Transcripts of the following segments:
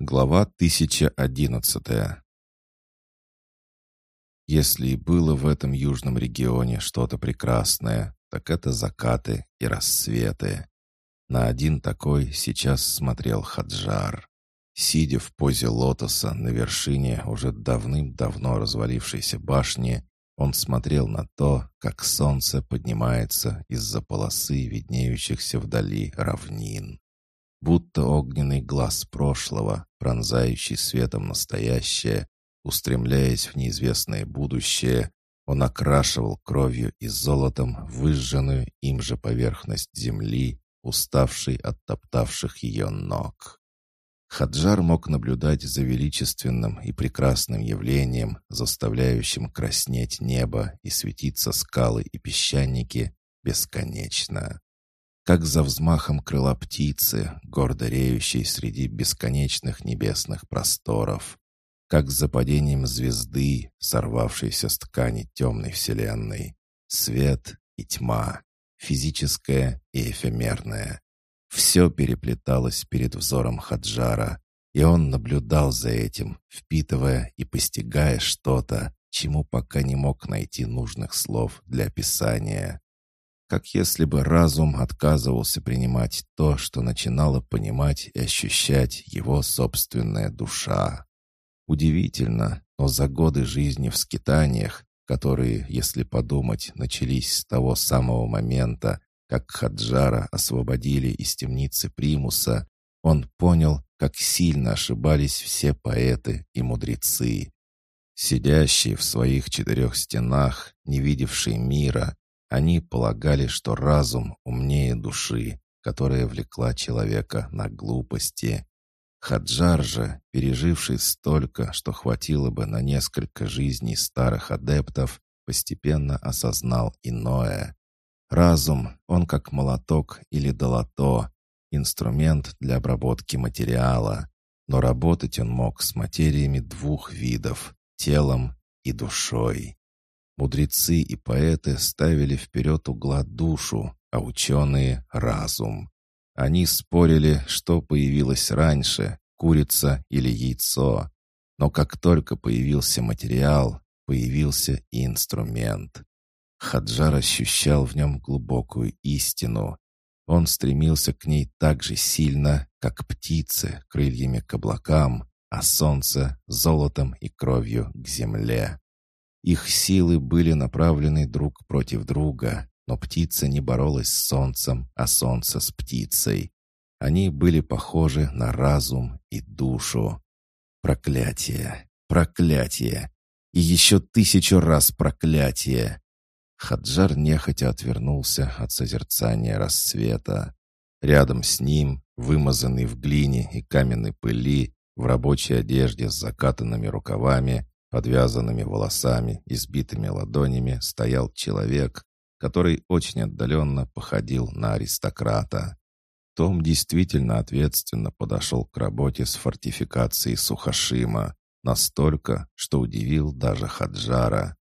Глава 1011 Если и было в этом южном регионе что-то прекрасное, так это закаты и рассветы. На один такой сейчас смотрел Хаджар. Сидя в позе лотоса на вершине уже давным-давно развалившейся башни, он смотрел на то, как солнце поднимается из-за полосы виднеющихся вдали равнин будто огненный глаз прошлого, пронзающий светом настоящее, устремляясь в неизвестное будущее, он окрашивал кровью и золотом выжженную им же поверхность земли, уставшей от топтавших ее ног. Хаджар мог наблюдать за величественным и прекрасным явлением, заставляющим краснеть небо и светиться скалы и песчаники, бесконечно как за взмахом крыла птицы, гордо реющей среди бесконечных небесных просторов, как за падением звезды, сорвавшейся с ткани темной вселенной, свет и тьма, физическое и эфемерное. Все переплеталось перед взором Хаджара, и он наблюдал за этим, впитывая и постигая что-то, чему пока не мог найти нужных слов для описания как если бы разум отказывался принимать то, что начинала понимать и ощущать его собственная душа. Удивительно, но за годы жизни в скитаниях, которые, если подумать, начались с того самого момента, как Хаджара освободили из темницы Примуса, он понял, как сильно ошибались все поэты и мудрецы. Сидящие в своих четырех стенах, не видевшие мира, они полагали, что разум умнее души, которая влекла человека на глупости. Хаджар же, переживший столько, что хватило бы на несколько жизней старых адептов, постепенно осознал иное. Разум, он как молоток или долото, инструмент для обработки материала, но работать он мог с материями двух видов — телом и душой. Мудрецы и поэты ставили вперед угла душу, а ученые — разум. Они спорили, что появилось раньше — курица или яйцо. Но как только появился материал, появился и инструмент. Хаджар ощущал в нем глубокую истину. Он стремился к ней так же сильно, как птицы крыльями к облакам, а солнце — золотом и кровью к земле. Их силы были направлены друг против друга, но птица не боролась с солнцем, а солнце с птицей. Они были похожи на разум и душу. Проклятие! Проклятие! И еще тысячу раз проклятие! Хаджар нехотя отвернулся от созерцания рассвета. Рядом с ним, вымазанный в глине и каменной пыли, в рабочей одежде с закатанными рукавами, Подвязанными волосами и сбитыми ладонями стоял человек, который очень отдаленно походил на аристократа. Том действительно ответственно подошел к работе с фортификацией Сухашима, настолько, что удивил даже Хаджара.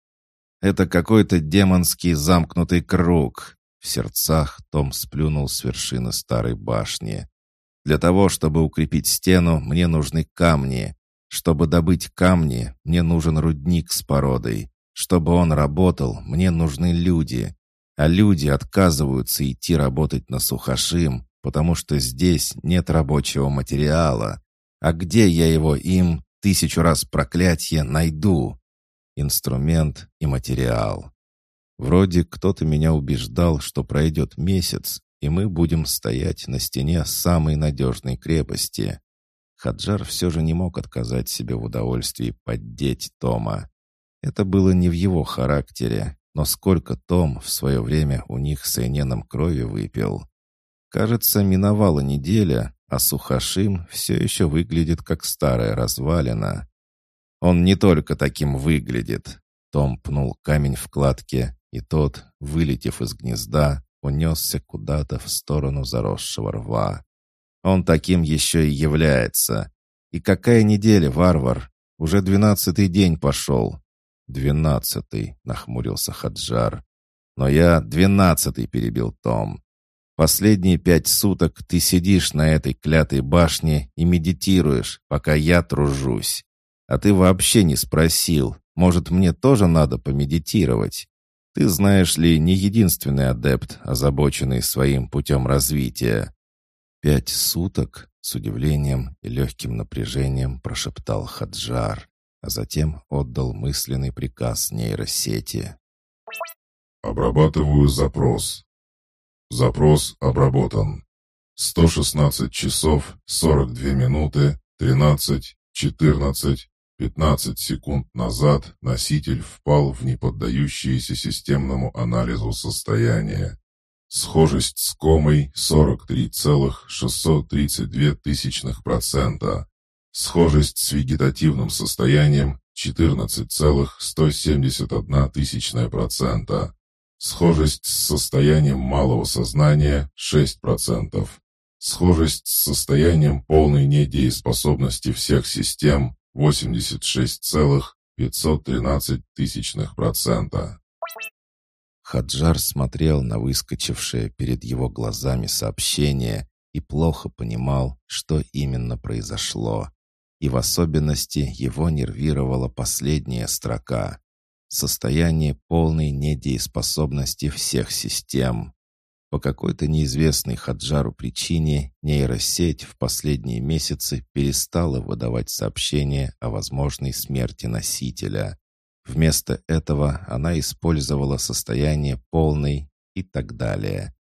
«Это какой-то демонский замкнутый круг!» В сердцах Том сплюнул с вершины старой башни. «Для того, чтобы укрепить стену, мне нужны камни. Чтобы добыть камни, мне нужен рудник с породой. Чтобы он работал, мне нужны люди. А люди отказываются идти работать на Сухашим, потому что здесь нет рабочего материала. А где я его им, тысячу раз проклятие, найду? Инструмент и материал. Вроде кто-то меня убеждал, что пройдет месяц, и мы будем стоять на стене самой надежной крепости. Хаджар все же не мог отказать себе в удовольствии поддеть Тома. Это было не в его характере, но сколько Том в свое время у них с Эйненом крови выпил. Кажется, миновала неделя, а Сухашим все еще выглядит как старая развалина. Он не только таким выглядит. Том пнул камень в кладке, и тот, вылетев из гнезда, унесся куда-то в сторону заросшего рва. Он таким еще и является. И какая неделя, варвар? Уже двенадцатый день пошел. Двенадцатый, нахмурился Хаджар. Но я двенадцатый перебил Том. Последние пять суток ты сидишь на этой клятой башне и медитируешь, пока я тружусь. А ты вообще не спросил, может, мне тоже надо помедитировать? Ты, знаешь ли, не единственный адепт, озабоченный своим путем развития. Пять суток, с удивлением и легким напряжением прошептал Хаджар, а затем отдал мысленный приказ нейросети. «Обрабатываю запрос. Запрос обработан. 116 часов 42 минуты 13, 14, 15 секунд назад носитель впал в неподдающееся системному анализу состояние. Схожесть с комой 43,632%. Схожесть с вегетативным состоянием 14,171%. Схожесть с состоянием малого сознания 6%. Схожесть с состоянием полной недееспособности всех систем 86,513%. Хаджар смотрел на выскочившее перед его глазами сообщение и плохо понимал, что именно произошло. И в особенности его нервировала последняя строка «Состояние полной недееспособности всех систем». По какой-то неизвестной Хаджару причине нейросеть в последние месяцы перестала выдавать сообщения о возможной смерти носителя. Вместо этого она использовала состояние полной и так далее.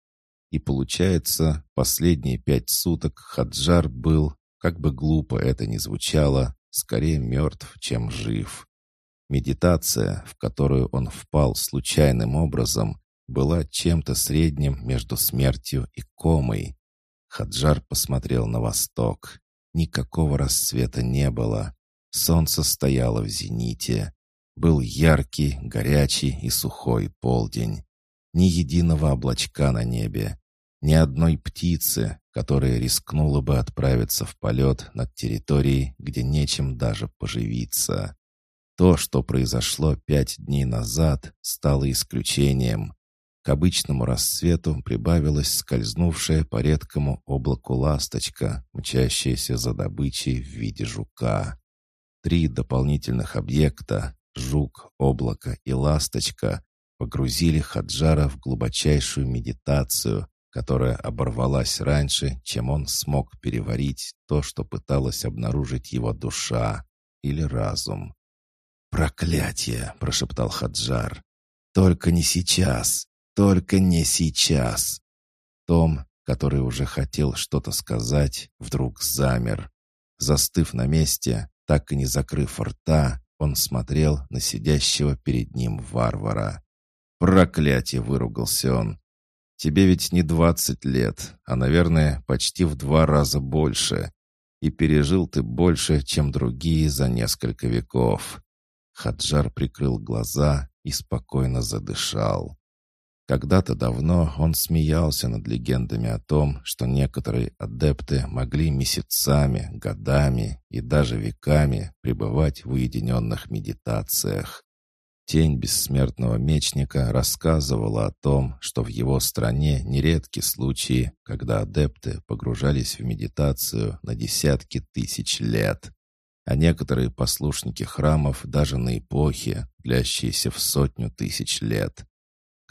И получается, последние пять суток Хаджар был, как бы глупо это ни звучало, скорее мертв, чем жив. Медитация, в которую он впал случайным образом, была чем-то средним между смертью и комой. Хаджар посмотрел на восток. Никакого рассвета не было. Солнце стояло в зените. Был яркий, горячий и сухой полдень. Ни единого облачка на небе. Ни одной птицы, которая рискнула бы отправиться в полет над территорией, где нечем даже поживиться. То, что произошло пять дней назад, стало исключением. К обычному рассвету прибавилась скользнувшая по редкому облаку ласточка, мчащаяся за добычей в виде жука. Три дополнительных объекта — жук, облако и ласточка — погрузили Хаджара в глубочайшую медитацию, которая оборвалась раньше, чем он смог переварить то, что пыталась обнаружить его душа или разум. «Проклятие!» — прошептал Хаджар. «Только не сейчас! Только не сейчас!» Том, который уже хотел что-то сказать, вдруг замер. Застыв на месте, так и не закрыв рта, он смотрел на сидящего перед ним варвара. «Проклятие!» — выругался он. «Тебе ведь не двадцать лет, а, наверное, почти в два раза больше. И пережил ты больше, чем другие за несколько веков». Хаджар прикрыл глаза и спокойно задышал. Когда-то давно он смеялся над легендами о том, что некоторые адепты могли месяцами, годами и даже веками пребывать в уединенных медитациях. Тень бессмертного мечника рассказывала о том, что в его стране нередки случаи, когда адепты погружались в медитацию на десятки тысяч лет, а некоторые послушники храмов даже на эпохи, длящиеся в сотню тысяч лет.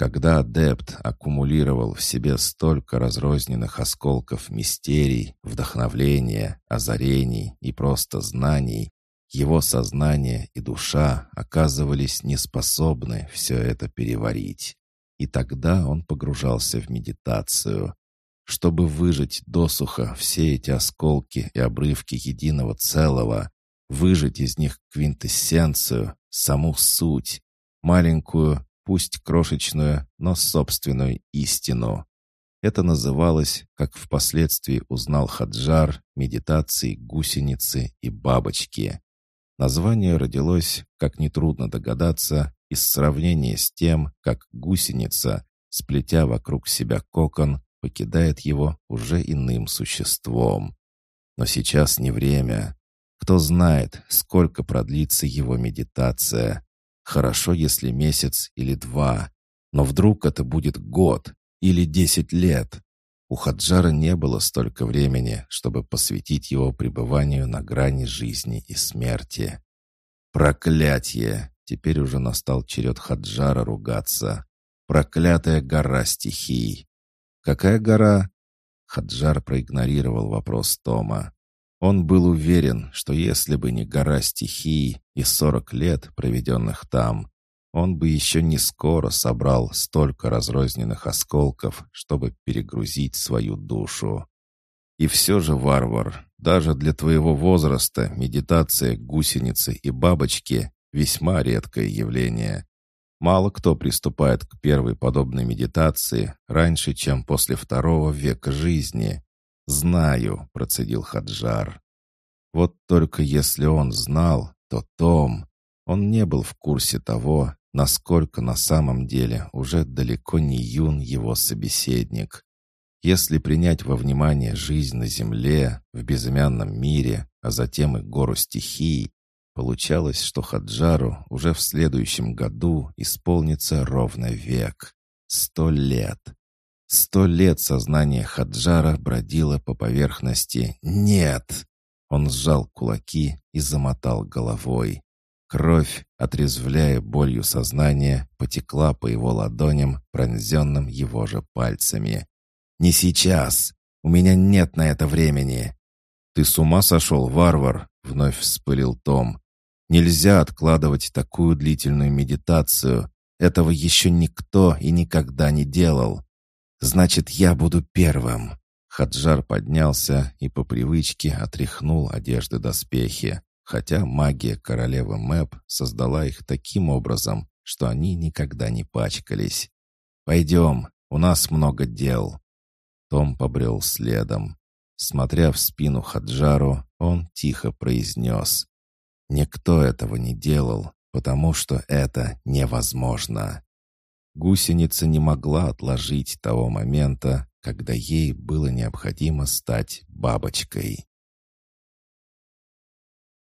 Когда адепт аккумулировал в себе столько разрозненных осколков мистерий, вдохновления, озарений и просто знаний, его сознание и душа оказывались неспособны все это переварить. И тогда он погружался в медитацию. Чтобы выжать досуха все эти осколки и обрывки единого целого, выжать из них квинтэссенцию, саму суть, маленькую, пусть крошечную, но собственную истину. Это называлось, как впоследствии узнал Хаджар, медитацией гусеницы и бабочки. Название родилось, как нетрудно догадаться, из сравнения с тем, как гусеница, сплетя вокруг себя кокон, покидает его уже иным существом. Но сейчас не время. Кто знает, сколько продлится его медитация. Хорошо, если месяц или два. Но вдруг это будет год или десять лет. У Хаджара не было столько времени, чтобы посвятить его пребыванию на грани жизни и смерти. Проклятье! Теперь уже настал черед Хаджара ругаться. Проклятая гора стихий! Какая гора? Хаджар проигнорировал вопрос Тома. Он был уверен, что если бы не гора стихий и сорок лет, проведенных там, он бы еще не скоро собрал столько разрозненных осколков, чтобы перегрузить свою душу. И все же, варвар, даже для твоего возраста медитация гусеницы и бабочки — весьма редкое явление. Мало кто приступает к первой подобной медитации раньше, чем после второго века жизни. «Знаю», — процедил Хаджар. Вот только если он знал, то Том, он не был в курсе того, насколько на самом деле уже далеко не юн его собеседник. Если принять во внимание жизнь на Земле, в безымянном мире, а затем и гору стихий, получалось, что Хаджару уже в следующем году исполнится ровно век. Сто лет. Сто лет сознание Хаджара бродило по поверхности «Нет!». Он сжал кулаки и замотал головой. Кровь, отрезвляя болью сознания, потекла по его ладоням, пронзенным его же пальцами. «Не сейчас! У меня нет на это времени!» «Ты с ума сошел, варвар?» — вновь вспылил Том. «Нельзя откладывать такую длительную медитацию. Этого еще никто и никогда не делал. Значит, я буду первым». Хаджар поднялся и по привычке отряхнул одежды доспехи, хотя магия королевы Мэп создала их таким образом, что они никогда не пачкались. «Пойдем, у нас много дел». Том побрел следом. Смотря в спину Хаджару, он тихо произнес. «Никто этого не делал, потому что это невозможно». Гусеница не могла отложить того момента, когда ей было необходимо стать бабочкой.